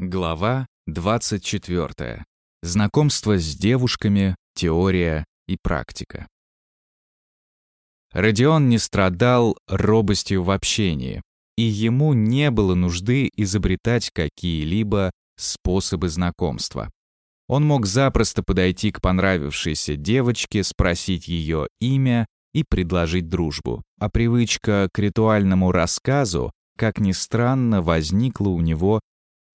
Глава 24. Знакомство с девушками, теория и практика. Родион не страдал робостью в общении, и ему не было нужды изобретать какие-либо способы знакомства. Он мог запросто подойти к понравившейся девочке, спросить ее имя и предложить дружбу. А привычка к ритуальному рассказу, как ни странно, возникла у него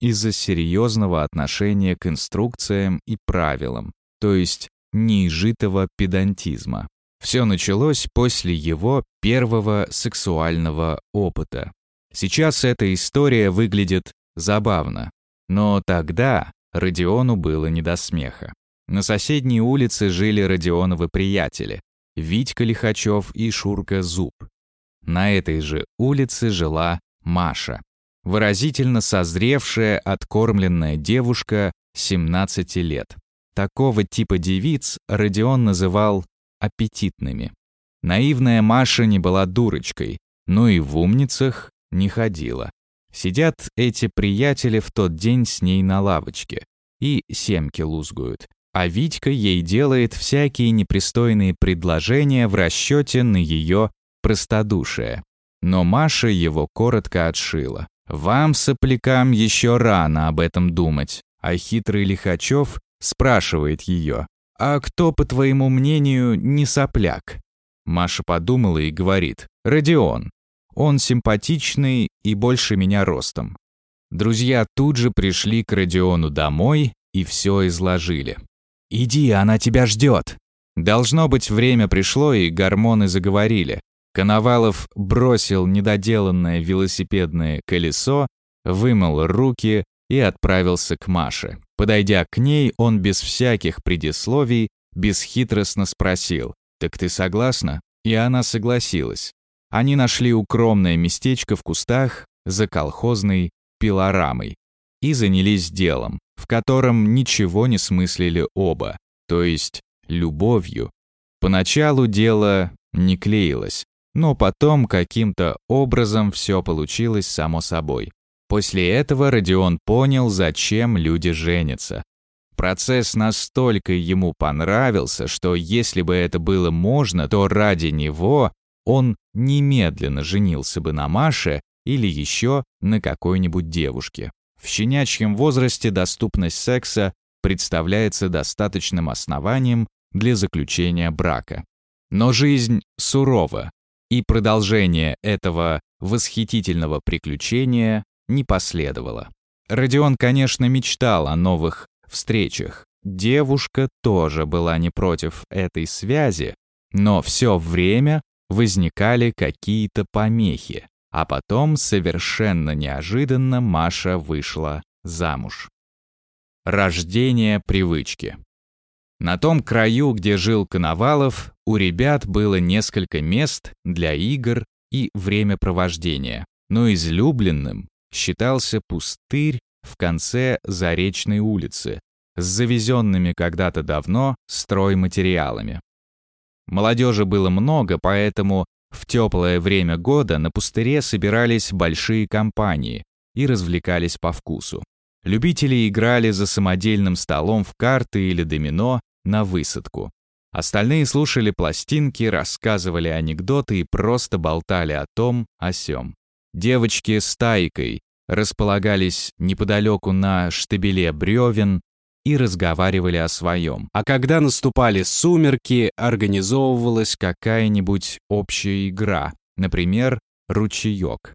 из-за серьезного отношения к инструкциям и правилам, то есть неизжитого педантизма. Все началось после его первого сексуального опыта. Сейчас эта история выглядит забавно, но тогда Родиону было не до смеха. На соседней улице жили Родионовы приятели Витька Лихачев и Шурка Зуб. На этой же улице жила Маша, выразительно созревшая, откормленная девушка 17 лет. Такого типа девиц Родион называл аппетитными. Наивная Маша не была дурочкой, но и в умницах не ходила. Сидят эти приятели в тот день с ней на лавочке и семки лузгуют, а Витька ей делает всякие непристойные предложения в расчете на ее простодушие. Но Маша его коротко отшила. Вам, соплякам, еще рано об этом думать. А хитрый Лихачев спрашивает ее, «А кто, по твоему мнению, не сопляк?» Маша подумала и говорит, «Родион. Он симпатичный и больше меня ростом». Друзья тут же пришли к Родиону домой и все изложили. «Иди, она тебя ждет!» Должно быть, время пришло, и гормоны заговорили. Коновалов бросил недоделанное велосипедное колесо, вымыл руки и отправился к Маше. Подойдя к ней, он без всяких предисловий бесхитростно спросил, «Так ты согласна?» И она согласилась. Они нашли укромное местечко в кустах за колхозной пилорамой и занялись делом, в котором ничего не смыслили оба, то есть любовью. Поначалу дело не клеилось, но потом каким-то образом все получилось само собой. После этого Родион понял, зачем люди женятся. Процесс настолько ему понравился, что если бы это было можно, то ради него он немедленно женился бы на Маше или еще на какой-нибудь девушке. В щенячьем возрасте доступность секса представляется достаточным основанием для заключения брака. Но жизнь сурова, и продолжение этого восхитительного приключения не последовало. Родион, конечно, мечтал о новых встречах. Девушка тоже была не против этой связи, но все время возникали какие-то помехи, а потом совершенно неожиданно Маша вышла замуж. Рождение привычки. На том краю, где жил Коновалов, у ребят было несколько мест для игр и времяпровождения, но излюбленным считался пустырь в конце Заречной улицы с завезенными когда-то давно стройматериалами. Молодежи было много, поэтому в теплое время года на пустыре собирались большие компании и развлекались по вкусу. Любители играли за самодельным столом в карты или домино на высадку. Остальные слушали пластинки, рассказывали анекдоты и просто болтали о том, о сём. Девочки с тайкой располагались неподалеку на штабеле бревен и разговаривали о своем. А когда наступали сумерки, организовывалась какая-нибудь общая игра, например, ручеёк.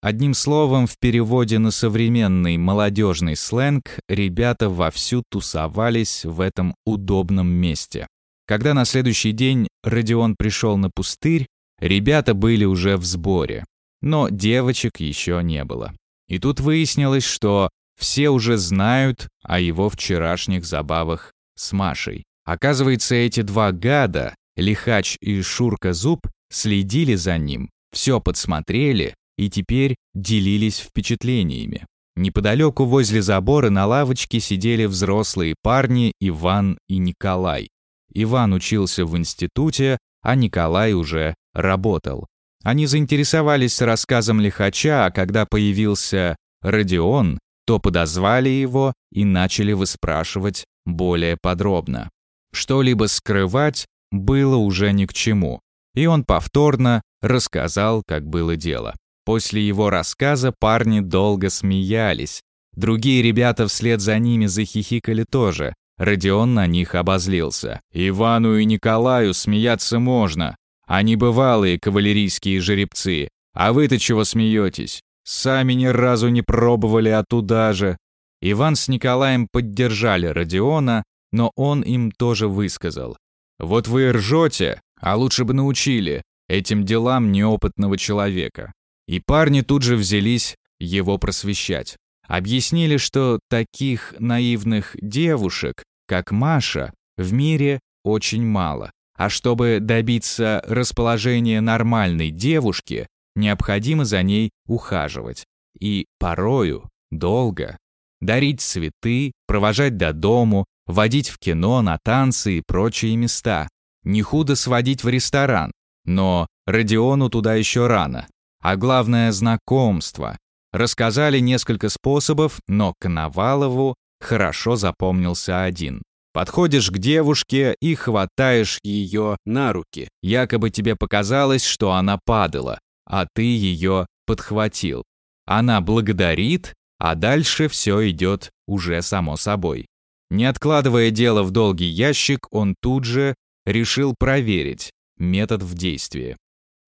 Одним словом, в переводе на современный молодежный сленг ребята вовсю тусовались в этом удобном месте. Когда на следующий день Родион пришел на пустырь, ребята были уже в сборе, но девочек еще не было. И тут выяснилось, что все уже знают о его вчерашних забавах с Машей. Оказывается, эти два гада, Лихач и Шурка Зуб, следили за ним, все подсмотрели и теперь делились впечатлениями. Неподалеку возле забора на лавочке сидели взрослые парни Иван и Николай. Иван учился в институте, а Николай уже работал. Они заинтересовались рассказом лихача, а когда появился Родион, то подозвали его и начали выспрашивать более подробно. Что-либо скрывать было уже ни к чему, и он повторно рассказал, как было дело. После его рассказа парни долго смеялись. Другие ребята вслед за ними захихикали тоже. Родион на них обозлился. «Ивану и Николаю смеяться можно. Они бывалые кавалерийские жеребцы. А вы-то чего смеетесь? Сами ни разу не пробовали, а туда же». Иван с Николаем поддержали Родиона, но он им тоже высказал. «Вот вы ржете, а лучше бы научили этим делам неопытного человека». И парни тут же взялись его просвещать. Объяснили, что таких наивных девушек, как Маша, в мире очень мало. А чтобы добиться расположения нормальной девушки, необходимо за ней ухаживать. И порою долго. Дарить цветы, провожать до дому, водить в кино, на танцы и прочие места. Не худо сводить в ресторан, но Родиону туда еще рано. А главное – знакомство. Рассказали несколько способов, но Коновалову хорошо запомнился один. Подходишь к девушке и хватаешь ее на руки. Якобы тебе показалось, что она падала, а ты ее подхватил. Она благодарит, а дальше все идет уже само собой. Не откладывая дело в долгий ящик, он тут же решил проверить метод в действии.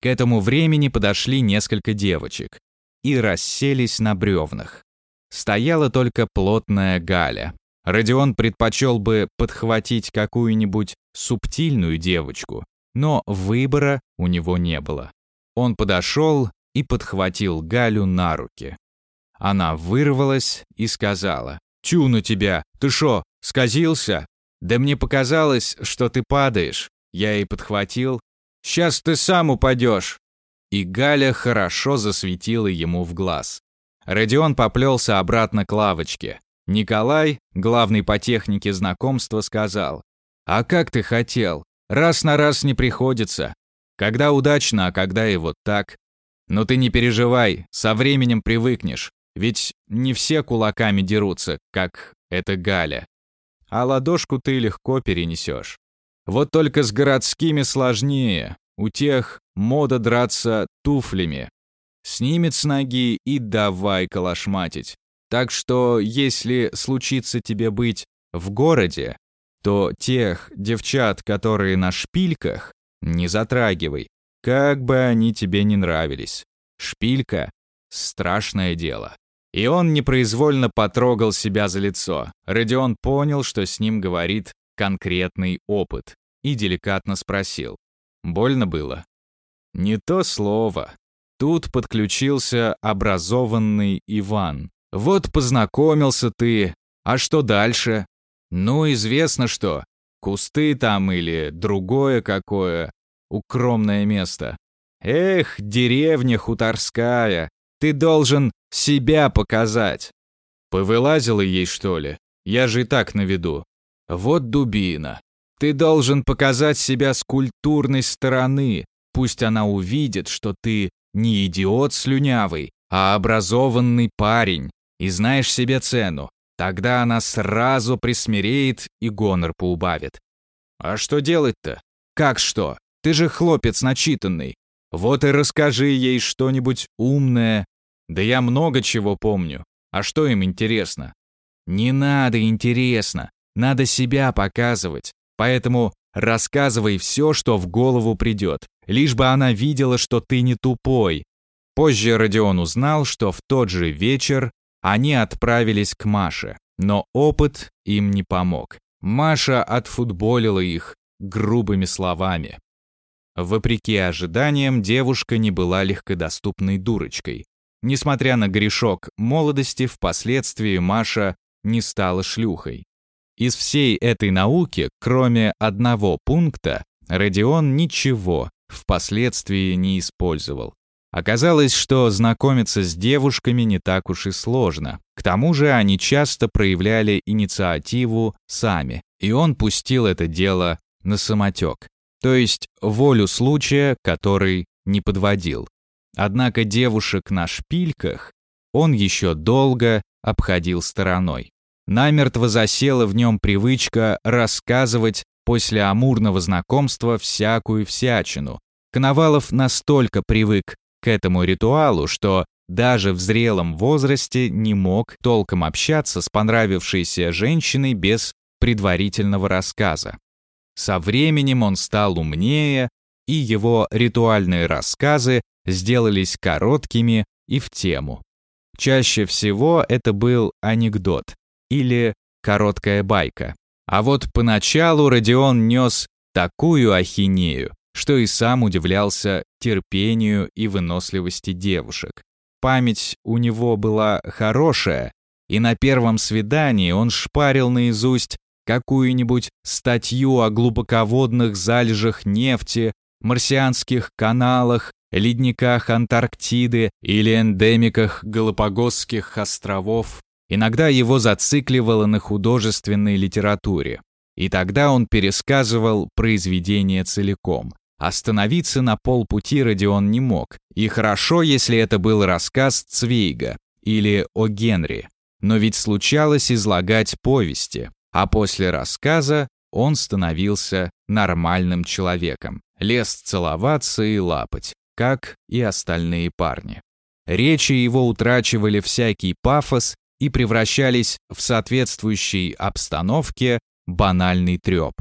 К этому времени подошли несколько девочек и расселись на бревнах. Стояла только плотная Галя. Родион предпочел бы подхватить какую-нибудь субтильную девочку, но выбора у него не было. Он подошел и подхватил Галю на руки. Она вырвалась и сказала, «Тю на тебя! Ты шо, сказился? Да мне показалось, что ты падаешь». Я и подхватил. «Сейчас ты сам упадешь!» И Галя хорошо засветила ему в глаз. Родион поплелся обратно к лавочке. Николай, главный по технике знакомства, сказал, «А как ты хотел? Раз на раз не приходится. Когда удачно, а когда и вот так. Но ты не переживай, со временем привыкнешь. Ведь не все кулаками дерутся, как эта Галя. А ладошку ты легко перенесешь. Вот только с городскими сложнее. У тех мода драться туфлями. Снимет с ноги и давай калашматить. Так что, если случится тебе быть в городе, то тех девчат, которые на шпильках, не затрагивай, как бы они тебе не нравились. Шпилька — страшное дело. И он непроизвольно потрогал себя за лицо. Родион понял, что с ним говорит конкретный опыт, и деликатно спросил. Больно было? Не то слово. Тут подключился образованный Иван. Вот познакомился ты, а что дальше? Ну, известно что. Кусты там или другое какое. Укромное место. Эх, деревня хуторская. Ты должен себя показать. Повылазила ей, что ли? Я же и так на виду. Вот дубина. Ты должен показать себя с культурной стороны. Пусть она увидит, что ты не идиот слюнявый, а образованный парень, и знаешь себе цену. Тогда она сразу присмиреет и гонор поубавит. А что делать-то? Как что? Ты же хлопец начитанный. Вот и расскажи ей что-нибудь умное, да я много чего помню. А что им интересно? Не надо интересно. Надо себя показывать. Поэтому рассказывай все, что в голову придет. Лишь бы она видела, что ты не тупой. Позже Родион узнал, что в тот же вечер они отправились к Маше. Но опыт им не помог. Маша отфутболила их грубыми словами. Вопреки ожиданиям, девушка не была легкодоступной дурочкой. Несмотря на грешок молодости, впоследствии Маша не стала шлюхой. Из всей этой науки, кроме одного пункта, Родион ничего впоследствии не использовал. Оказалось, что знакомиться с девушками не так уж и сложно. К тому же они часто проявляли инициативу сами, и он пустил это дело на самотек. То есть волю случая, который не подводил. Однако девушек на шпильках он еще долго обходил стороной. Намертво засела в нем привычка рассказывать после амурного знакомства всякую всячину. Коновалов настолько привык к этому ритуалу, что даже в зрелом возрасте не мог толком общаться с понравившейся женщиной без предварительного рассказа. Со временем он стал умнее, и его ритуальные рассказы сделались короткими и в тему. Чаще всего это был анекдот или короткая байка. А вот поначалу Родион нес такую ахинею, что и сам удивлялся терпению и выносливости девушек. Память у него была хорошая, и на первом свидании он шпарил наизусть какую-нибудь статью о глубоководных залежах нефти, марсианских каналах, ледниках Антарктиды или эндемиках Галапагосских островов. Иногда его зацикливало на художественной литературе. И тогда он пересказывал произведение целиком. Остановиться на полпути Родион не мог. И хорошо, если это был рассказ Цвейга или о Генри. Но ведь случалось излагать повести. А после рассказа он становился нормальным человеком. Лез целоваться и лапать, как и остальные парни. Речи его утрачивали всякий пафос и превращались в соответствующей обстановке банальный треп.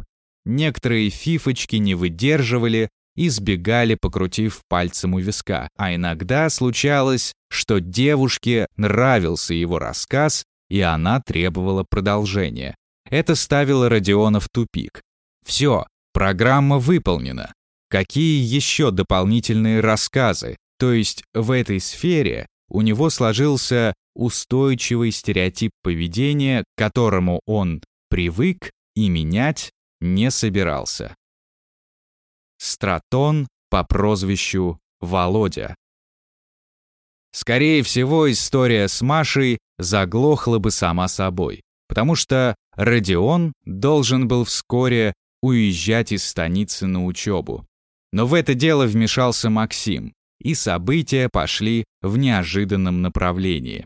Некоторые фифочки не выдерживали и сбегали, покрутив пальцем у виска, а иногда случалось, что девушке нравился его рассказ, и она требовала продолжения. Это ставило Родиона в тупик. Все, программа выполнена. Какие еще дополнительные рассказы? То есть в этой сфере у него сложился устойчивый стереотип поведения, к которому он привык и менять не собирался. Стратон по прозвищу Володя. Скорее всего, история с Машей заглохла бы сама собой, потому что Родион должен был вскоре уезжать из станицы на учебу. Но в это дело вмешался Максим, и события пошли в неожиданном направлении.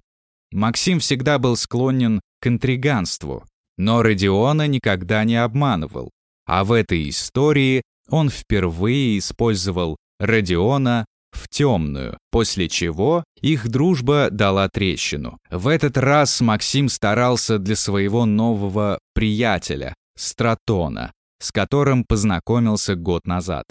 Максим всегда был склонен к интриганству, но Родиона никогда не обманывал, а в этой истории он впервые использовал Родиона в темную, после чего их дружба дала трещину. В этот раз Максим старался для своего нового приятеля, Стратона, с которым познакомился год назад.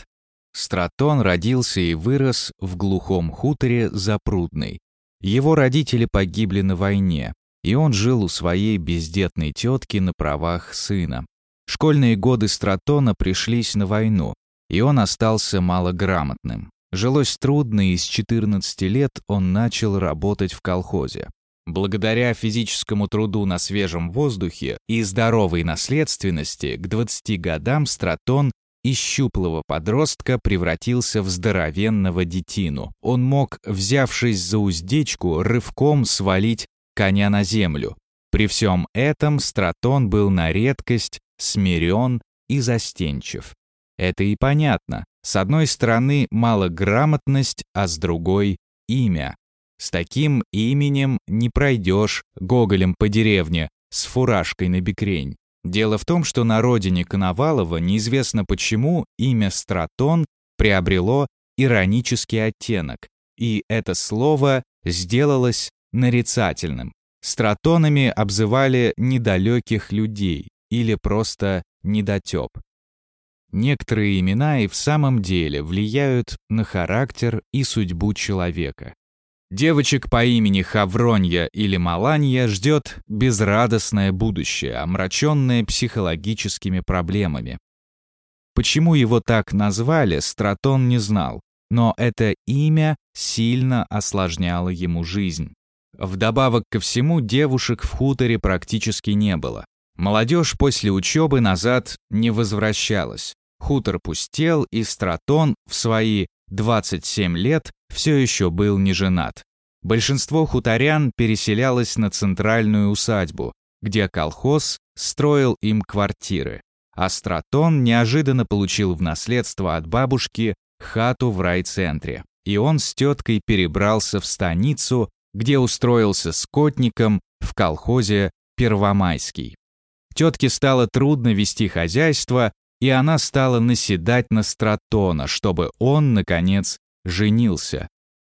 Стратон родился и вырос в глухом хуторе Запрудный. Его родители погибли на войне, и он жил у своей бездетной тетки на правах сына. Школьные годы Стратона пришлись на войну, и он остался малограмотным. Жилось трудно, и с 14 лет он начал работать в колхозе. Благодаря физическому труду на свежем воздухе и здоровой наследственности к 20 годам Стратон из щуплого подростка превратился в здоровенного детину. Он мог, взявшись за уздечку, рывком свалить коня на землю. При всем этом Стратон был на редкость смирен и застенчив. Это и понятно. С одной стороны малограмотность, а с другой — имя. С таким именем не пройдешь гоголем по деревне с фуражкой на бекрень. Дело в том, что на родине Коновалова неизвестно почему имя Стратон приобрело иронический оттенок, и это слово сделалось нарицательным. Стратонами обзывали недалеких людей или просто недотеп. Некоторые имена и в самом деле влияют на характер и судьбу человека. Девочек по имени Хавронья или Маланья ждет безрадостное будущее, омраченное психологическими проблемами. Почему его так назвали, Стратон не знал, но это имя сильно осложняло ему жизнь. Вдобавок ко всему, девушек в хуторе практически не было. Молодежь после учебы назад не возвращалась. Хутор пустел, и Стратон в свои 27 лет все еще был не женат. Большинство хуторян переселялось на центральную усадьбу, где колхоз строил им квартиры. А Стратон неожиданно получил в наследство от бабушки хату в райцентре. И он с теткой перебрался в станицу где устроился скотником в колхозе Первомайский. Тетке стало трудно вести хозяйство, и она стала наседать на Стратона, чтобы он, наконец, женился.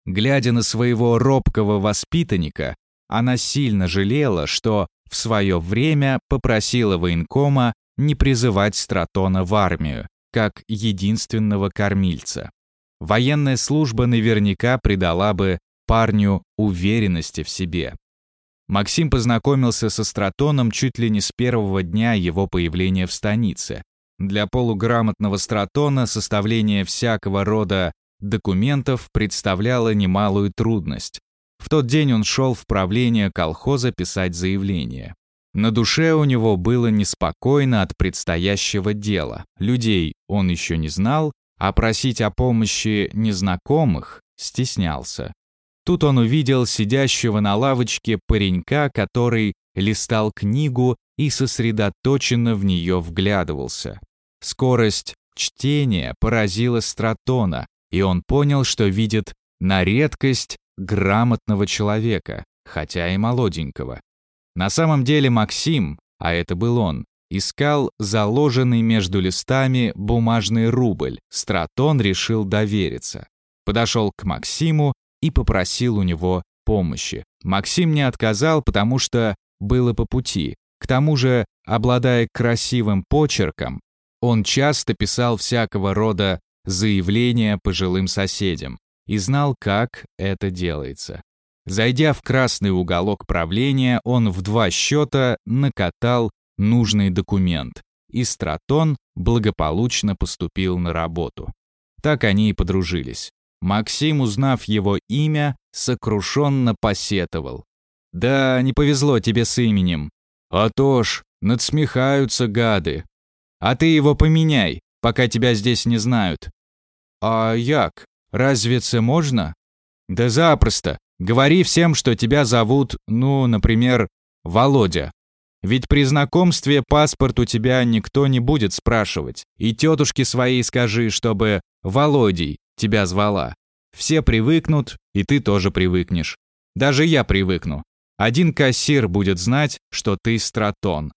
Глядя на своего робкого воспитанника, она сильно жалела, что в свое время попросила военкома не призывать Стратона в армию, как единственного кормильца. Военная служба наверняка придала бы парню уверенности в себе. Максим познакомился со Стратоном чуть ли не с первого дня его появления в станице. Для полуграмотного Стратона составление всякого рода документов представляло немалую трудность. В тот день он шел в правление колхоза писать заявление. На душе у него было неспокойно от предстоящего дела. Людей он еще не знал, а просить о помощи незнакомых стеснялся. Тут он увидел сидящего на лавочке паренька, который листал книгу и сосредоточенно в нее вглядывался. Скорость чтения поразила Стратона, и он понял, что видит на редкость грамотного человека, хотя и молоденького. На самом деле Максим, а это был он, искал заложенный между листами бумажный рубль. Стратон решил довериться. Подошел к Максиму и попросил у него помощи. Максим не отказал, потому что было по пути. К тому же, обладая красивым почерком, он часто писал всякого рода заявления пожилым соседям и знал, как это делается. Зайдя в красный уголок правления, он в два счета накатал нужный документ, и Стратон благополучно поступил на работу. Так они и подружились. Максим, узнав его имя, сокрушенно посетовал. «Да, не повезло тебе с именем. А то ж, надсмехаются гады. А ты его поменяй, пока тебя здесь не знают». «А як? Разве це можно?» «Да запросто. Говори всем, что тебя зовут, ну, например, Володя. Ведь при знакомстве паспорт у тебя никто не будет спрашивать. И тетушке своей скажи, чтобы Володей тебя звала. Все привыкнут, и ты тоже привыкнешь. Даже я привыкну. Один кассир будет знать, что ты стратон.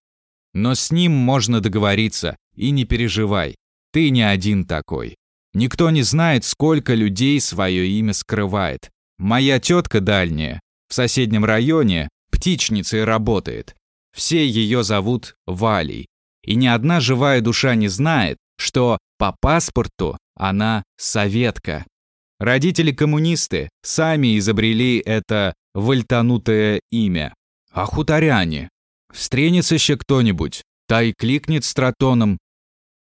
Но с ним можно договориться, и не переживай. Ты не один такой. Никто не знает, сколько людей свое имя скрывает. Моя тетка дальняя, в соседнем районе, птичницей работает. Все ее зовут Валей. И ни одна живая душа не знает, что по паспорту она советка. Родители коммунисты сами изобрели это вольтанутое имя. А хуторяне? Встренется еще кто-нибудь, та и кликнет стратоном.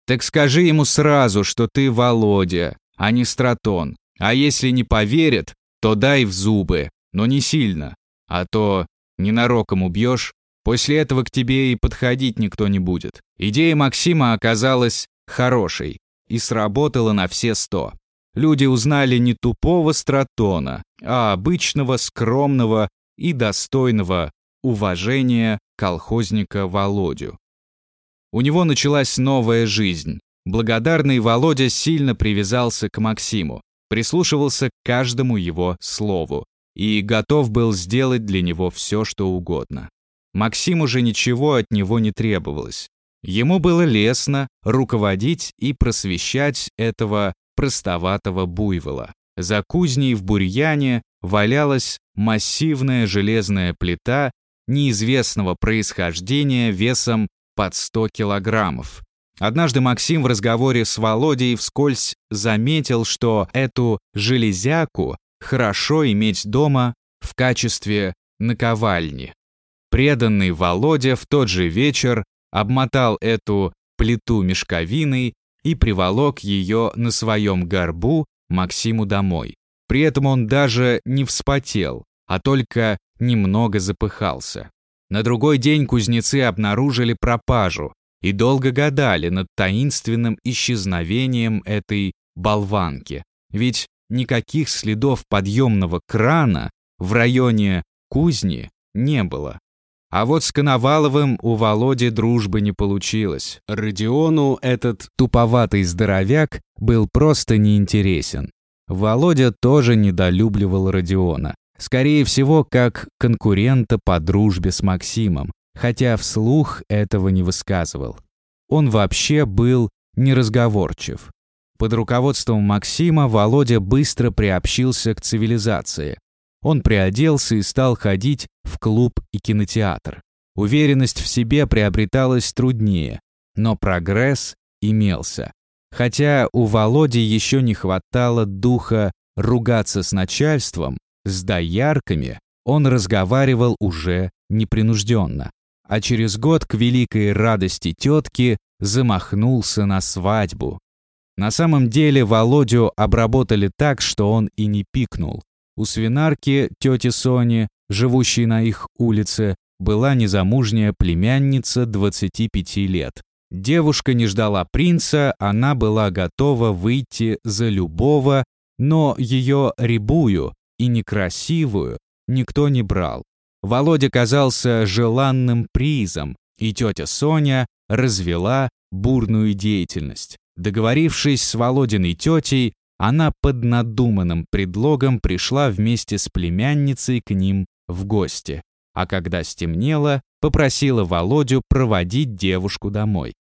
Так скажи ему сразу, что ты Володя, а не стратон. А если не поверят, то дай в зубы, но не сильно, а то ненароком убьешь, после этого к тебе и подходить никто не будет. Идея Максима оказалась хорошей и сработала на все сто. Люди узнали не тупого стратона, а обычного, скромного и достойного уважения колхозника Володю. У него началась новая жизнь. Благодарный Володя сильно привязался к Максиму, прислушивался к каждому его слову и готов был сделать для него все, что угодно. Максиму же ничего от него не требовалось. Ему было лестно руководить и просвещать этого простоватого буйвола. За кузней в бурьяне валялась массивная железная плита неизвестного происхождения весом под 100 килограммов. Однажды Максим в разговоре с Володей вскользь заметил, что эту железяку хорошо иметь дома в качестве наковальни. Преданный Володя в тот же вечер обмотал эту плиту мешковиной и приволок ее на своем горбу Максиму домой. При этом он даже не вспотел, а только немного запыхался. На другой день кузнецы обнаружили пропажу, и долго гадали над таинственным исчезновением этой болванки. Ведь никаких следов подъемного крана в районе кузни не было. А вот с Коноваловым у Володи дружбы не получилось. Родиону этот туповатый здоровяк был просто неинтересен. Володя тоже недолюбливал Родиона. Скорее всего, как конкурента по дружбе с Максимом, хотя вслух этого не высказывал. Он вообще был неразговорчив. Под руководством Максима Володя быстро приобщился к цивилизации. Он приоделся и стал ходить в клуб и кинотеатр. Уверенность в себе приобреталась труднее, но прогресс имелся. Хотя у Володи еще не хватало духа ругаться с начальством, с доярками он разговаривал уже непринужденно. А через год к великой радости тетки замахнулся на свадьбу. На самом деле Володю обработали так, что он и не пикнул. У свинарки тети Сони, живущей на их улице, была незамужняя племянница 25 лет. Девушка не ждала принца, она была готова выйти за любого, но ее рябую и некрасивую никто не брал. Володя казался желанным призом, и тетя Соня развела бурную деятельность. Договорившись с Володиной тетей, она под надуманным предлогом пришла вместе с племянницей к ним в гости, а когда стемнело, попросила Володю проводить девушку домой.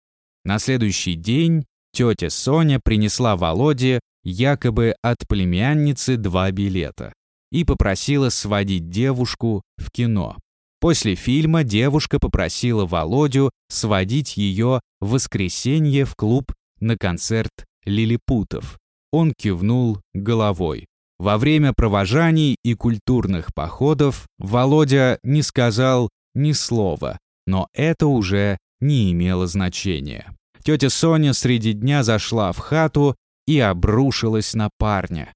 На следующий день тетя Соня принесла Володе якобы от племянницы два билета и попросила сводить девушку в кино. После фильма девушка попросила Володю сводить ее в воскресенье в клуб на концерт лилипутов. Он кивнул головой. Во время провожаний и культурных походов Володя не сказал ни слова, но это уже не имело значения. Тетя Соня среди дня зашла в хату и обрушилась на парня.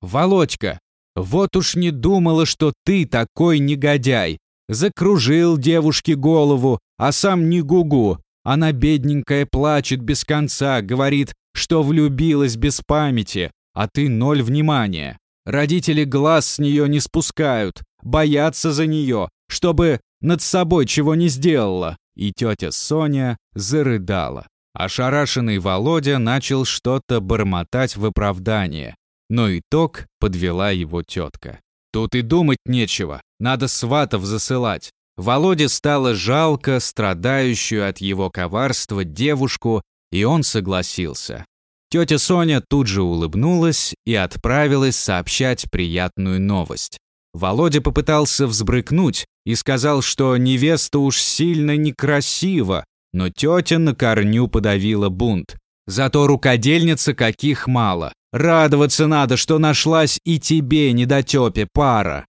«Володька, вот уж не думала, что ты такой негодяй. Закружил девушке голову, а сам не гугу. Она бедненькая плачет без конца, говорит, что влюбилась без памяти, а ты ноль внимания. Родители глаз с нее не спускают, боятся за нее, чтобы над собой чего не сделала. И тетя Соня зарыдала. Ошарашенный Володя начал что-то бормотать в оправдание, но итог подвела его тетка. Тут и думать нечего, надо сватов засылать. Володе стало жалко страдающую от его коварства девушку, и он согласился. Тетя Соня тут же улыбнулась и отправилась сообщать приятную новость. Володя попытался взбрыкнуть и сказал, что невеста уж сильно некрасива, но тетя на корню подавила бунт. Зато рукодельница каких мало. Радоваться надо, что нашлась и тебе, недотепе, пара.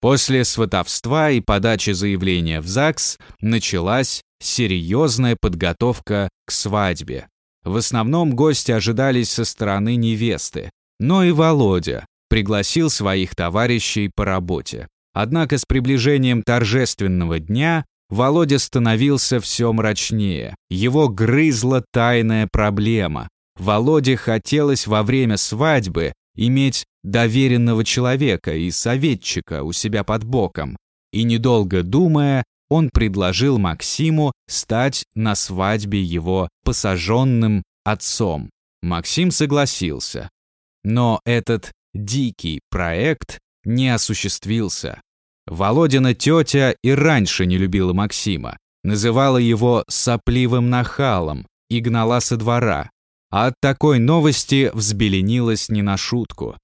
После сватовства и подачи заявления в ЗАГС началась серьезная подготовка к свадьбе. В основном гости ожидались со стороны невесты, но и Володя пригласил своих товарищей по работе. Однако с приближением торжественного дня Володя становился все мрачнее. Его грызла тайная проблема. Володе хотелось во время свадьбы иметь доверенного человека и советчика у себя под боком. И недолго думая, он предложил Максиму стать на свадьбе его посаженным отцом. Максим согласился. Но этот дикий проект не осуществился. Володина тетя и раньше не любила Максима, называла его сопливым нахалом и гнала со двора. А от такой новости взбеленилась не на шутку.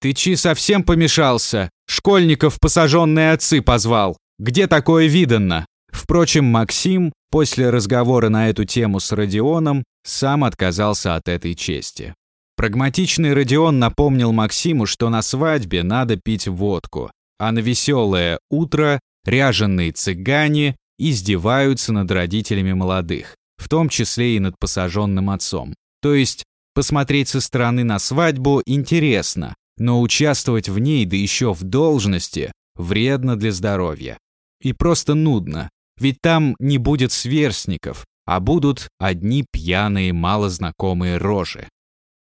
«Ты чи совсем помешался? Школьников посаженные отцы позвал. Где такое видано?» Впрочем, Максим после разговора на эту тему с Родионом сам отказался от этой чести. Прагматичный Родион напомнил Максиму, что на свадьбе надо пить водку, а на веселое утро ряженные цыгане издеваются над родителями молодых, в том числе и над посаженным отцом. То есть посмотреть со стороны на свадьбу интересно, но участвовать в ней, да еще в должности, вредно для здоровья. И просто нудно, ведь там не будет сверстников, а будут одни пьяные малознакомые рожи.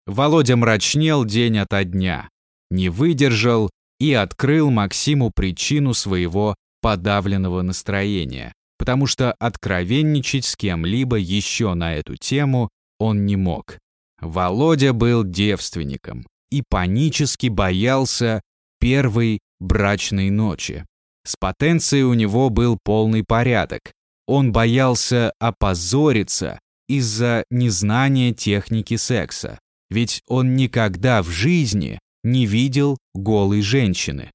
Володя мрачнел день ото дня, не выдержал и открыл Максиму причину своего подавленного настроения, потому что откровенничать с кем-либо еще на эту тему он не мог. Володя был девственником и панически боялся первой брачной ночи. С потенцией у него был полный порядок. Он боялся опозориться из-за незнания техники секса, ведь он никогда в жизни не видел голой женщины.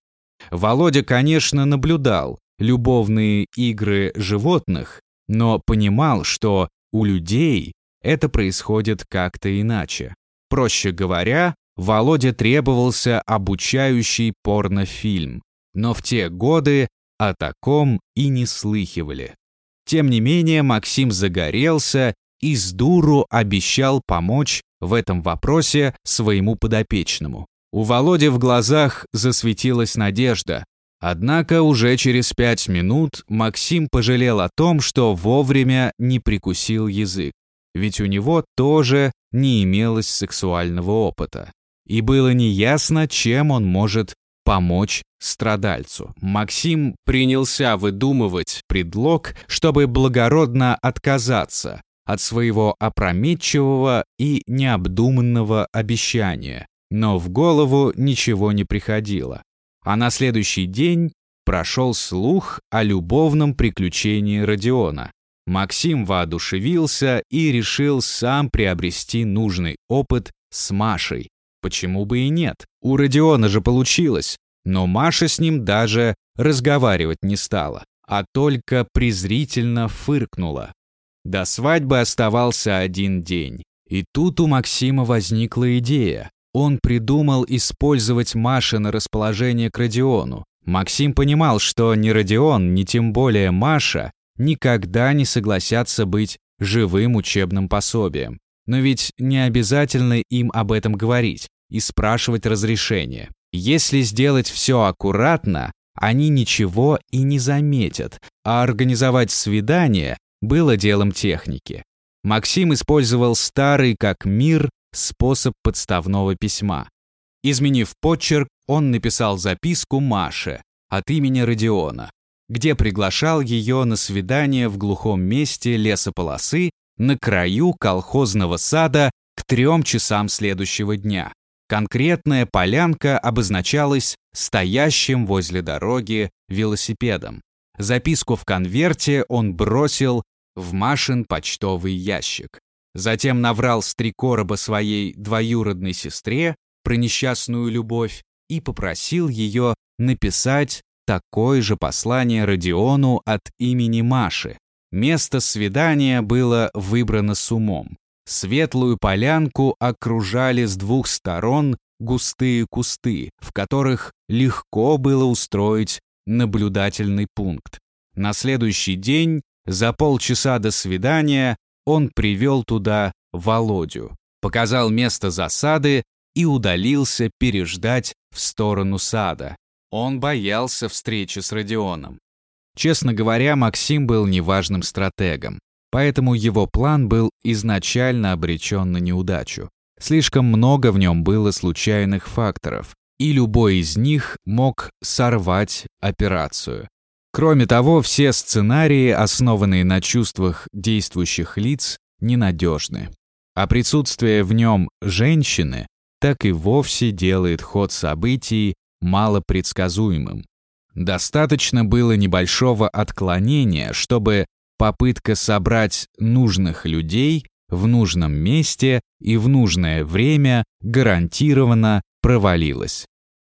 Володя, конечно, наблюдал любовные игры животных, но понимал, что у людей это происходит как-то иначе. Проще говоря, Володе требовался обучающий порнофильм, но в те годы о таком и не слыхивали. Тем не менее, Максим загорелся и с дуру обещал помочь в этом вопросе своему подопечному. У Володи в глазах засветилась надежда. Однако уже через пять минут Максим пожалел о том, что вовремя не прикусил язык, ведь у него тоже не имелось сексуального опыта. И было неясно, чем он может помочь страдальцу. Максим принялся выдумывать предлог, чтобы благородно отказаться от своего опрометчивого и необдуманного обещания, но в голову ничего не приходило. А на следующий день прошел слух о любовном приключении Родиона. Максим воодушевился и решил сам приобрести нужный опыт с Машей. Почему бы и нет? У Родиона же получилось. Но Маша с ним даже разговаривать не стала, а только презрительно фыркнула. До свадьбы оставался один день. И тут у Максима возникла идея. Он придумал использовать Маше на расположение к Родиону. Максим понимал, что ни Родион, ни тем более Маша никогда не согласятся быть живым учебным пособием. Но ведь не обязательно им об этом говорить и спрашивать разрешения. Если сделать все аккуратно, они ничего и не заметят, а организовать свидание было делом техники. Максим использовал старый как мир способ подставного письма. Изменив почерк, он написал записку Маше от имени Родиона, где приглашал ее на свидание в глухом месте лесополосы на краю колхозного сада к трем часам следующего дня. Конкретная полянка обозначалась стоящим возле дороги велосипедом. Записку в конверте он бросил в Машин почтовый ящик. Затем наврал с три короба своей двоюродной сестре про несчастную любовь и попросил ее написать такое же послание Родиону от имени Маши. Место свидания было выбрано с умом. Светлую полянку окружали с двух сторон густые кусты, в которых легко было устроить наблюдательный пункт. На следующий день, за полчаса до свидания, он привел туда Володю, показал место засады и удалился переждать в сторону сада. Он боялся встречи с Родионом. Честно говоря, Максим был неважным стратегом. Поэтому его план был изначально обречен на неудачу. Слишком много в нем было случайных факторов, и любой из них мог сорвать операцию. Кроме того, все сценарии, основанные на чувствах действующих лиц, ненадежны. А присутствие в нем женщины так и вовсе делает ход событий малопредсказуемым. Достаточно было небольшого отклонения, чтобы попытка собрать нужных людей в нужном месте и в нужное время гарантированно провалилась.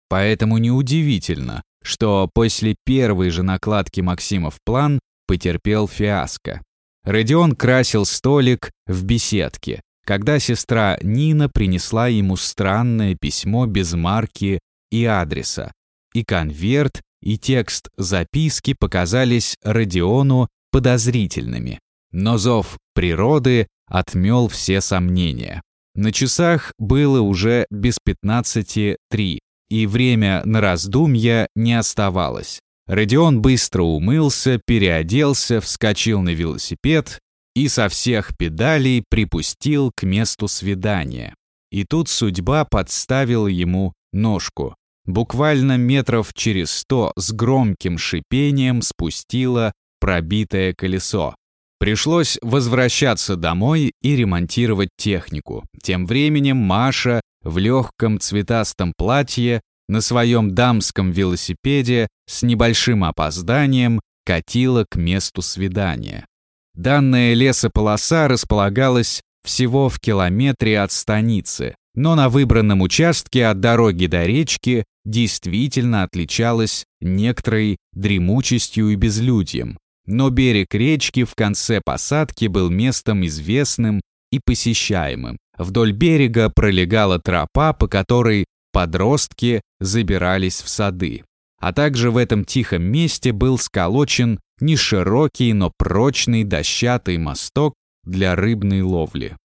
Поэтому неудивительно, что после первой же накладки Максимов план потерпел фиаско. Родион красил столик в беседке, когда сестра Нина принесла ему странное письмо без марки и адреса. И конверт, и текст записки показались Родиону подозрительными. Но зов природы отмел все сомнения. На часах было уже без пятнадцати три, и время на раздумья не оставалось. Родион быстро умылся, переоделся, вскочил на велосипед и со всех педалей припустил к месту свидания. И тут судьба подставила ему ножку. Буквально метров через сто с громким шипением спустила пробитое колесо. Пришлось возвращаться домой и ремонтировать технику. Тем временем Маша в легком цветастом платье на своем дамском велосипеде с небольшим опозданием катила к месту свидания. Данная лесополоса располагалась всего в километре от станицы, но на выбранном участке от дороги до речки действительно отличалась некоторой дремучестью и безлюдьем. Но берег речки в конце посадки был местом известным и посещаемым. Вдоль берега пролегала тропа, по которой подростки забирались в сады. А также в этом тихом месте был сколочен неширокий, но прочный дощатый мосток для рыбной ловли.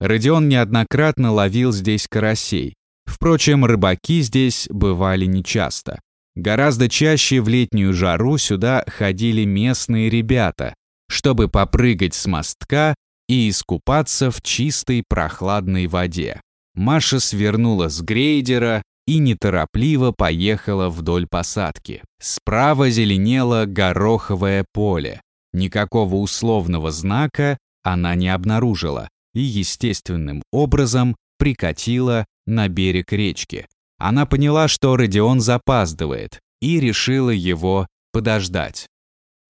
Родион неоднократно ловил здесь карасей. Впрочем, рыбаки здесь бывали нечасто. Гораздо чаще в летнюю жару сюда ходили местные ребята, чтобы попрыгать с мостка и искупаться в чистой прохладной воде. Маша свернула с грейдера и неторопливо поехала вдоль посадки. Справа зеленело гороховое поле. Никакого условного знака она не обнаружила и естественным образом прикатила на берег речки. Она поняла, что Родион запаздывает, и решила его подождать.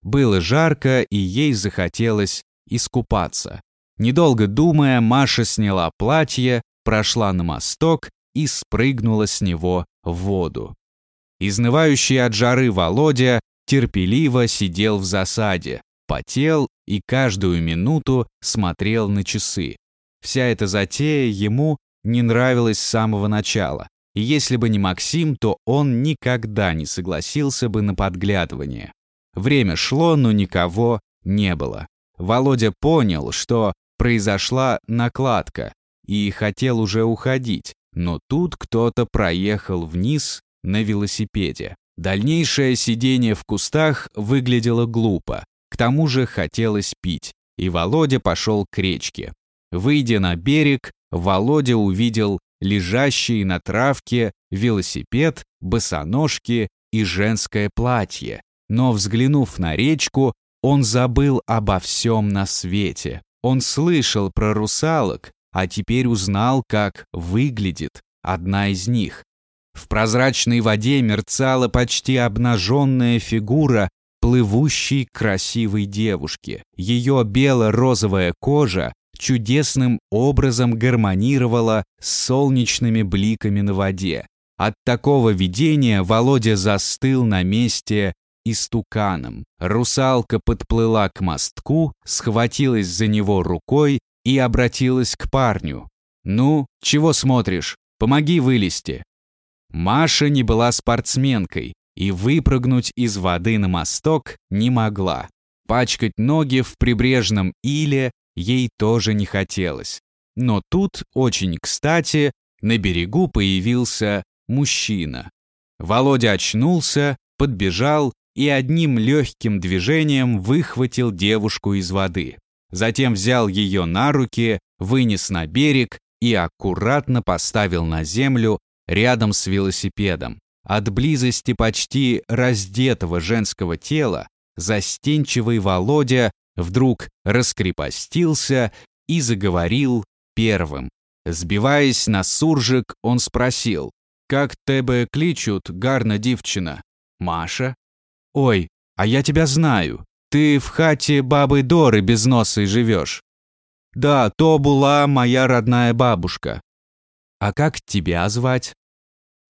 Было жарко, и ей захотелось искупаться. Недолго думая, Маша сняла платье, прошла на мосток и спрыгнула с него в воду. Изнывающий от жары Володя терпеливо сидел в засаде, потел и каждую минуту смотрел на часы. Вся эта затея ему не нравилась с самого начала, и если бы не Максим, то он никогда не согласился бы на подглядывание. Время шло, но никого не было. Володя понял, что произошла накладка, и хотел уже уходить, но тут кто-то проехал вниз на велосипеде. Дальнейшее сидение в кустах выглядело глупо, к тому же хотелось пить, и Володя пошел к речке. Выйдя на берег, Володя увидел лежащий на травке велосипед, босоножки и женское платье. Но взглянув на речку, он забыл обо всем на свете. Он слышал про русалок, а теперь узнал, как выглядит одна из них. В прозрачной воде мерцала почти обнаженная фигура плывущей красивой девушки. Ее бело-розовая кожа чудесным образом гармонировала с солнечными бликами на воде. От такого видения Володя застыл на месте истуканом. Русалка подплыла к мостку, схватилась за него рукой и обратилась к парню. «Ну, чего смотришь? Помоги вылезти». Маша не была спортсменкой, и выпрыгнуть из воды на мосток не могла. Пачкать ноги в прибрежном иле ей тоже не хотелось. Но тут, очень кстати, на берегу появился мужчина. Володя очнулся, подбежал и одним легким движением выхватил девушку из воды. Затем взял ее на руки, вынес на берег и аккуратно поставил на землю рядом с велосипедом. От близости почти раздетого женского тела застенчивый Володя вдруг раскрепостился и заговорил первым. Сбиваясь на суржик, он спросил, «Как тебе кличут, гарна дівчина?» «Маша?» «Ой, а я тебя знаю. Ты в хате бабы Доры без носа и живешь». «Да, то была моя родная бабушка». «А как тебя звать?»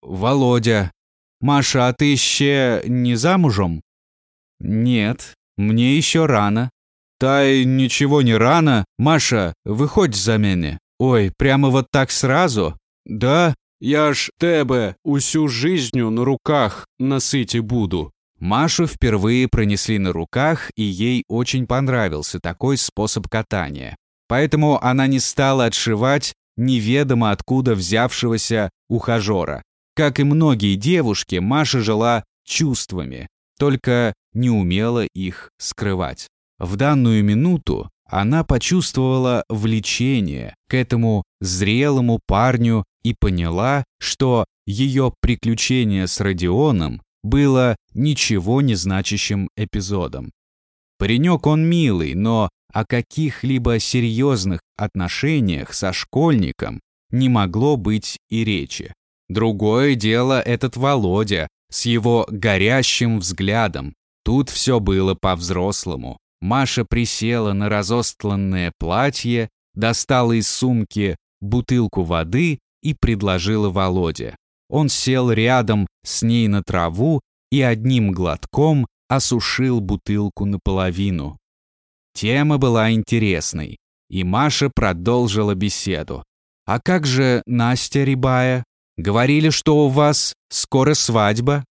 «Володя», Маша, а ты ще не замужем? Нет, мне еще рано. Та й ничего не рано. Маша, выходь за мене. Ой, прямо вот так сразу? Да, я ж тебе усю жизнью на руках носить буду. Машу впервые пронесли на руках, и ей очень понравился такой способ катания. Поэтому она не стала отшивать неведомо откуда взявшегося ухажера. Как и многие девушки, Маша жила чувствами, только не умела их скрывать. В данную минуту она почувствовала влечение к этому зрелому парню и поняла, что ее приключение с Родионом было ничего не значащим эпизодом. Паренек он милый, но о каких-либо серьезных отношениях со школьником не могло быть и речи. Другое дело этот Володя с его горящим взглядом. Тут все было по-взрослому. Маша присела на разостланное платье, достала из сумки бутылку воды и предложила Володе. Он сел рядом с ней на траву и одним глотком осушил бутылку наполовину. Тема была интересной, и Маша продолжила беседу. «А как же Настя Рибая? Говорили, что у вас скоро свадьба?»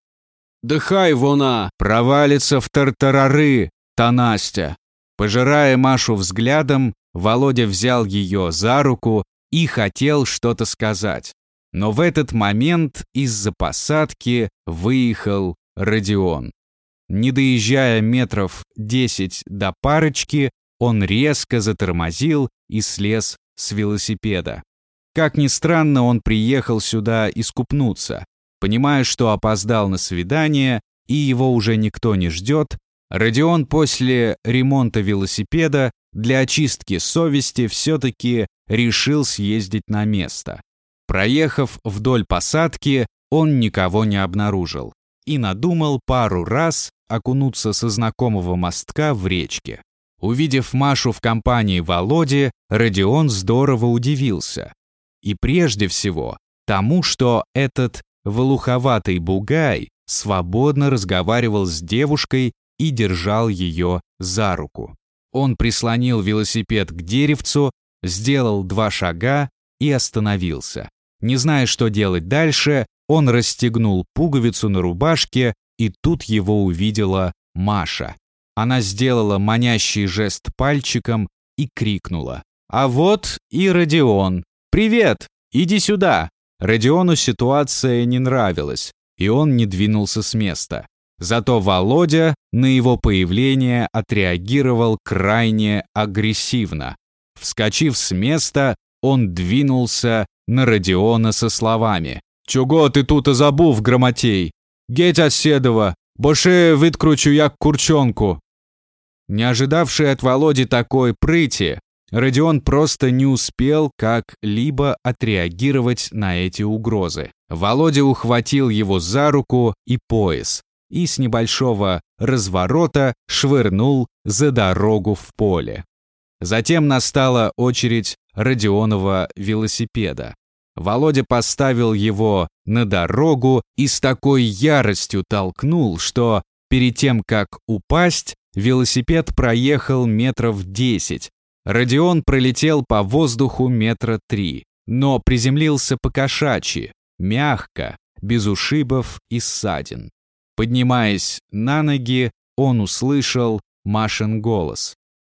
«Да хай вона! Провалится в тартарары, та Настя!» Пожирая Машу взглядом, Володя взял ее за руку и хотел что-то сказать. Но в этот момент из-за посадки выехал Родион. Не доезжая метров десять до парочки, он резко затормозил и слез с велосипеда. Как ни странно, он приехал сюда искупнуться. Понимая, что опоздал на свидание и его уже никто не ждет, Родион после ремонта велосипеда для очистки совести все-таки решил съездить на место. Проехав вдоль посадки, он никого не обнаружил и надумал пару раз окунуться со знакомого мостка в речке. Увидев Машу в компании Володи, Родион здорово удивился. И прежде всего тому, что этот волуховатый бугай свободно разговаривал с девушкой и держал ее за руку. Он прислонил велосипед к деревцу, сделал два шага и остановился. Не зная, что делать дальше, он расстегнул пуговицу на рубашке, и тут его увидела Маша. Она сделала манящий жест пальчиком и крикнула. «А вот и Родион! Привет! Иди сюда!» Родиону ситуация не нравилась, и он не двинулся с места. Зато Володя на его появление отреагировал крайне агрессивно. Вскочив с места, он двинулся на Родиона со словами. «Чого ти тут забув, грамотей? Геть оседова, боше відкручу як курчонку!» Не ожидавший от Володи такой прыти, Родион просто не успел как-либо отреагировать на эти угрозы. Володя ухватил его за руку и пояс и с небольшого разворота швырнул за дорогу в поле. Затем настала очередь Родионова велосипеда. Володя поставил его на дорогу и с такой яростью толкнул, что перед тем, как упасть, велосипед проехал метров десять. Родион пролетел по воздуху метра три, но приземлился по-кошачьи, мягко, без ушибов и ссадин. Поднимаясь на ноги, он услышал Машин голос.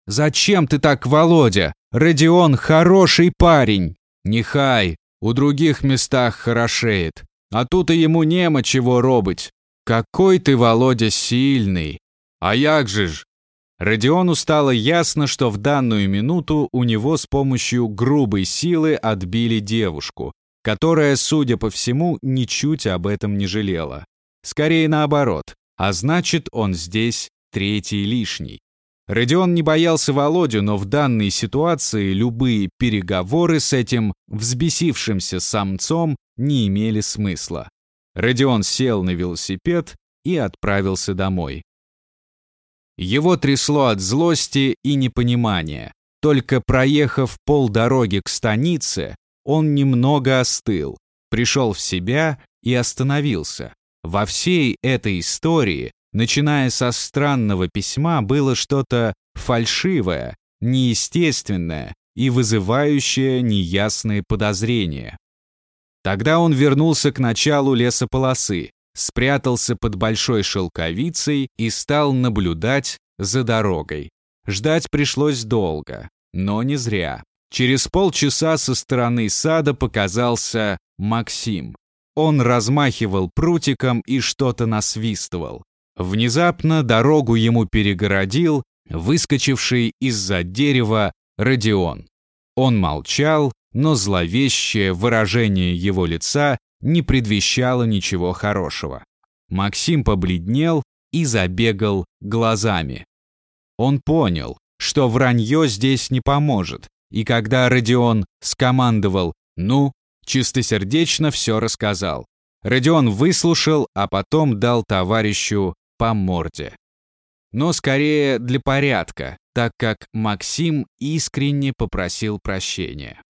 «Зачем ты так, Володя? Родион хороший парень!» «Нехай, у других местах хорошеет, а тут и ему нема чего робить. Какой ты, Володя, сильный! А як же ж?» Родиону стало ясно, что в данную минуту у него с помощью грубой силы отбили девушку, которая, судя по всему, ничуть об этом не жалела. Скорее наоборот, а значит, он здесь третий лишний. Родион не боялся Володю, но в данной ситуации любые переговоры с этим взбесившимся самцом не имели смысла. Родион сел на велосипед и отправился домой. Его трясло от злости и непонимания. Только проехав полдороги к станице, он немного остыл, пришел в себя и остановился. Во всей этой истории начиная со странного письма, было что-то фальшивое, неестественное и вызывающее неясные подозрения. Тогда он вернулся к началу лесополосы, спрятался под большой шелковицей и стал наблюдать за дорогой. Ждать пришлось долго, но не зря. Через полчаса со стороны сада показался Максим. Он размахивал прутиком и что-то насвистывал. Внезапно дорогу ему перегородил выскочивший из-за дерева Родион. Он молчал, но зловещее выражение его лица не предвещало ничего хорошего. Максим побледнел и забегал глазами. Он понял, что вранье здесь не поможет, и когда Родион скомандовал «Ну, чистосердечно все рассказал. Родион выслушал, а потом дал товарищу по морде. Но скорее для порядка, так как Максим искренне попросил прощения.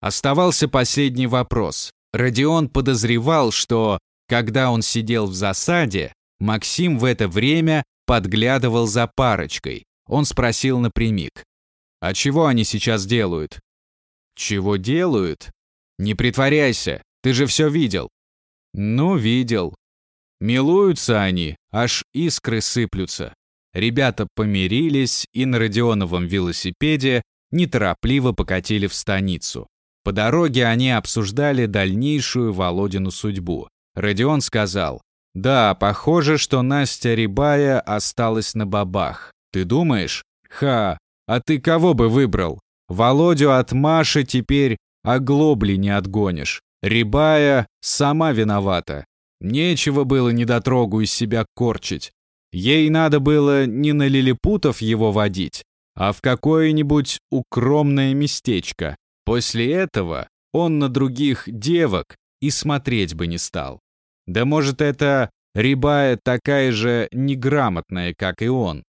Оставался последний вопрос. Родион подозревал, что, когда он сидел в засаде, Максим в это время подглядывал за парочкой. Он спросил напрямик. «А чего они сейчас делают?» «Чего делают?» «Не притворяйся, ты же все видел». «Ну, видел». Милуются они, аж искры сыплются. Ребята помирились и на Родионовом велосипеде неторопливо покатили в станицу. По дороге они обсуждали дальнейшую Володину судьбу. Родион сказал, «Да, похоже, что Настя Рибая осталась на бабах. Ты думаешь? Ха, а ты кого бы выбрал? Володю от Маши теперь оглобли не отгонишь. Рибая сама виновата. Нечего было недотрогу из себя корчить. Ей надо было не на лилипутов его водить, а в какое-нибудь укромное местечко. После этого он на других девок и смотреть бы не стал. Да может, это Рибая такая же неграмотная, как и он.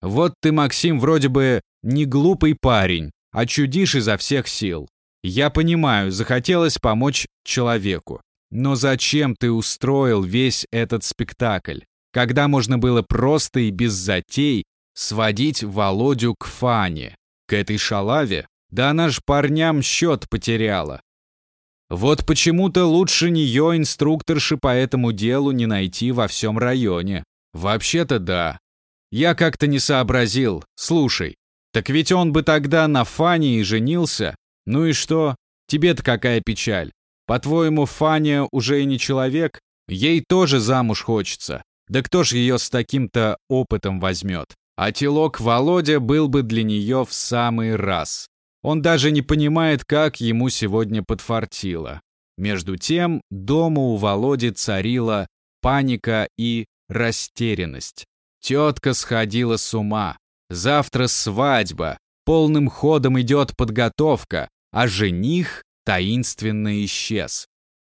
Вот ты, Максим, вроде бы не глупый парень, а чудишь изо всех сил. Я понимаю, захотелось помочь человеку. Но зачем ты устроил весь этот спектакль, когда можно было просто и без затей сводить Володю к Фане, к этой шалаве? Да она ж парням счет потеряла. Вот почему-то лучше нее инструкторши по этому делу не найти во всем районе. Вообще-то да. Я как-то не сообразил. Слушай, так ведь он бы тогда на Фане и женился. Ну и что? Тебе-то какая печаль? По-твоему, Фаня уже и не человек? Ей тоже замуж хочется. Да кто ж ее с таким-то опытом возьмет? А телок Володя был бы для нее в самый раз. Он даже не понимает, как ему сегодня подфартило. Между тем, дома у Володи царила паника и растерянность. Тетка сходила с ума. Завтра свадьба. Полным ходом идет подготовка, а жених таинственно исчез.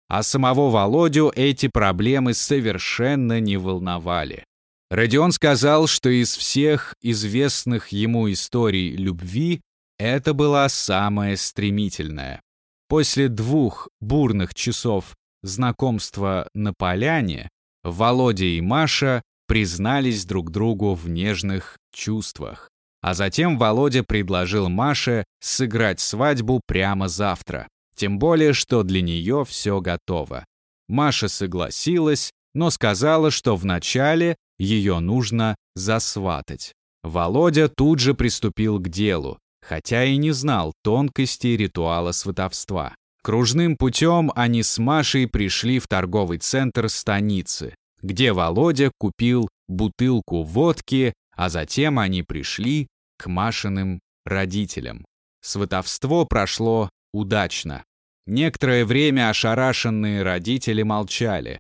А самого Володю эти проблемы совершенно не волновали. Родион сказал, что из всех известных ему историй любви это была самая стремительная. После двух бурных часов знакомства на поляне Володя и Маша признались друг другу в нежных чувствах. А затем Володя предложил Маше сыграть свадьбу прямо завтра. Тем более, что для нее все готово. Маша согласилась, но сказала, что вначале ее нужно засватать. Володя тут же приступил к делу, хотя и не знал тонкостей ритуала сватовства. Кружным путем они с Машей пришли в торговый центр станицы, где Володя купил бутылку водки, а затем они пришли к Машиным родителям. Сватовство прошло удачно. Некоторое время ошарашенные родители молчали.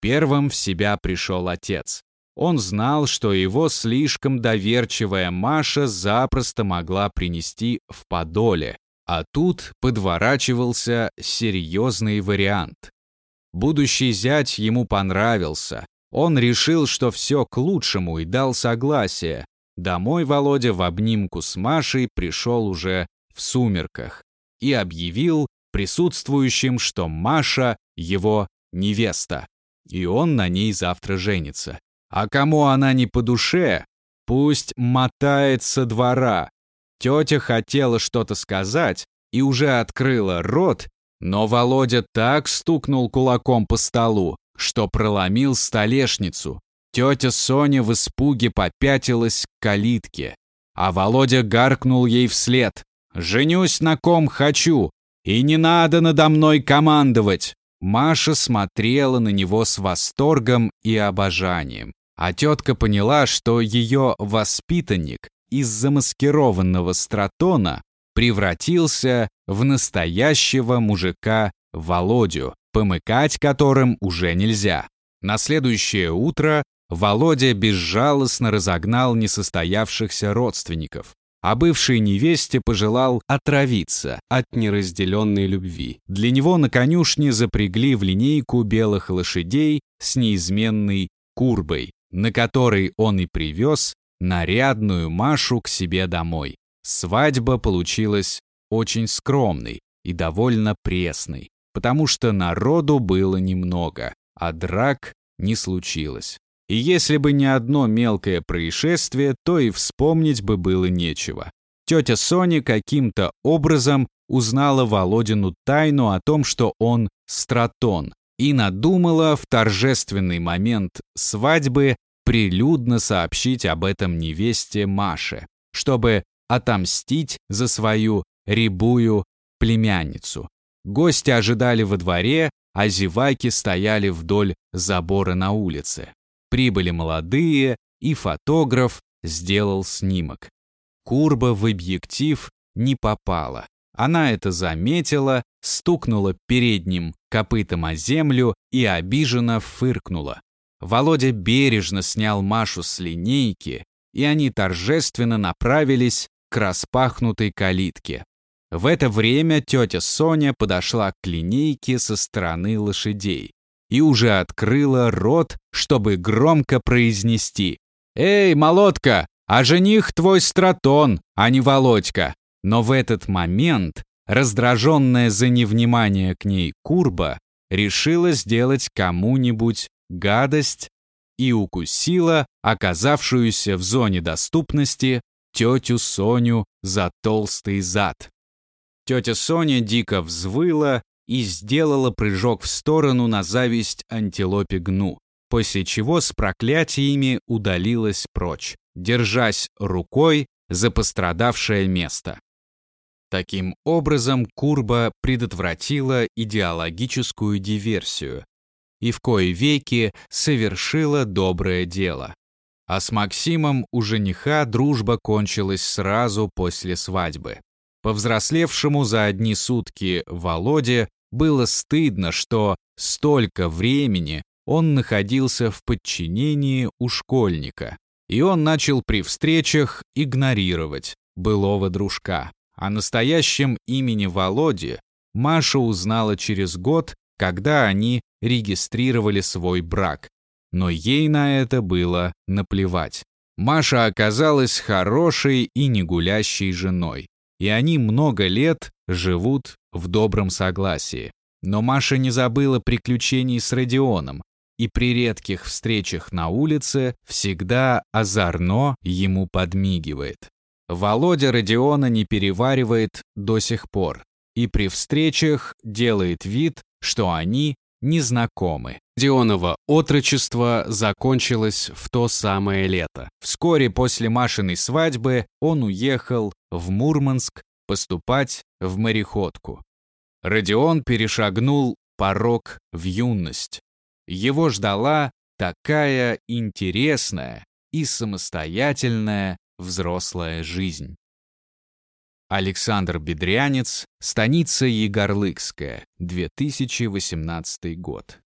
Первым в себя пришел отец. Он знал, что его слишком доверчивая Маша запросто могла принести в подоле, а тут подворачивался серьезный вариант. Будущий зять ему понравился. Он решил, что все к лучшему и дал согласие. Домой Володя в обнимку с Машей пришел уже в сумерках и объявил присутствующим, что Маша — его невеста, и он на ней завтра женится. А кому она не по душе, пусть мотает со двора. Тетя хотела что-то сказать и уже открыла рот, но Володя так стукнул кулаком по столу, что проломил столешницу. Тетя Соня в испуге попятилась к калитке, а Володя гаркнул ей вслед. «Женюсь на ком хочу, и не надо надо мной командовать!» Маша смотрела на него с восторгом и обожанием. А тетка поняла, что ее воспитанник из замаскированного стратона превратился в настоящего мужика Володю, помыкать которым уже нельзя. На следующее утро Володя безжалостно разогнал несостоявшихся родственников, а бывшей невесте пожелал отравиться от неразделенной любви. Для него на конюшне запрягли в линейку белых лошадей с неизменной курбой, на которой он и привез нарядную Машу к себе домой. Свадьба получилась очень скромной и довольно пресной, потому что народу было немного, а драк не случилось. И если бы не одно мелкое происшествие, то и вспомнить бы было нечего. Тетя Соня каким-то образом узнала Володину тайну о том, что он стратон, и надумала в торжественный момент свадьбы прилюдно сообщить об этом невесте Маше, чтобы отомстить за свою рябую племянницу. Гости ожидали во дворе, а зеваки стояли вдоль забора на улице. Прибыли молодые, и фотограф сделал снимок. Курба в объектив не попала. Она это заметила, стукнула передним копытом о землю и обиженно фыркнула. Володя бережно снял Машу с линейки, и они торжественно направились к распахнутой калитке. В это время тетя Соня подошла к линейке со стороны лошадей и уже открыла рот, чтобы громко произнести «Эй, молотка, а жених твой стратон, а не Володька!» Но в этот момент, раздраженная за невнимание к ней Курба, решила сделать кому-нибудь гадость и укусила оказавшуюся в зоне доступности тетю Соню за толстый зад. Тетя Соня дико взвыла и сделала прыжок в сторону на зависть антилопе гну, после чего с проклятиями удалилась прочь, держась рукой за пострадавшее место. Таким образом, Курба предотвратила идеологическую диверсию и в кои веки совершила доброе дело. А с Максимом у жениха дружба кончилась сразу после свадьбы. Повзрослевшему за одни сутки Володе было стыдно, что столько времени он находился в подчинении у школьника, и он начал при встречах игнорировать былого дружка. О настоящем имени Володи Маша узнала через год, когда они регистрировали свой брак. Но ей на это было наплевать. Маша оказалась хорошей и негулящей женой, и они много лет живут в добром согласии. Но Маша не забыла приключений с Родионом, и при редких встречах на улице всегда озорно ему подмигивает. Володя Родиона не переваривает до сих пор, и при встречах делает вид, что они незнакомы. Дионово отрочество закончилось в то самое лето. Вскоре после Машиной свадьбы он уехал в Мурманск поступать в мореходку. Родион перешагнул порог в юность. Его ждала такая интересная и самостоятельная взрослая жизнь. Александр Бедрянец, станица Егорлыкская, 2018 год.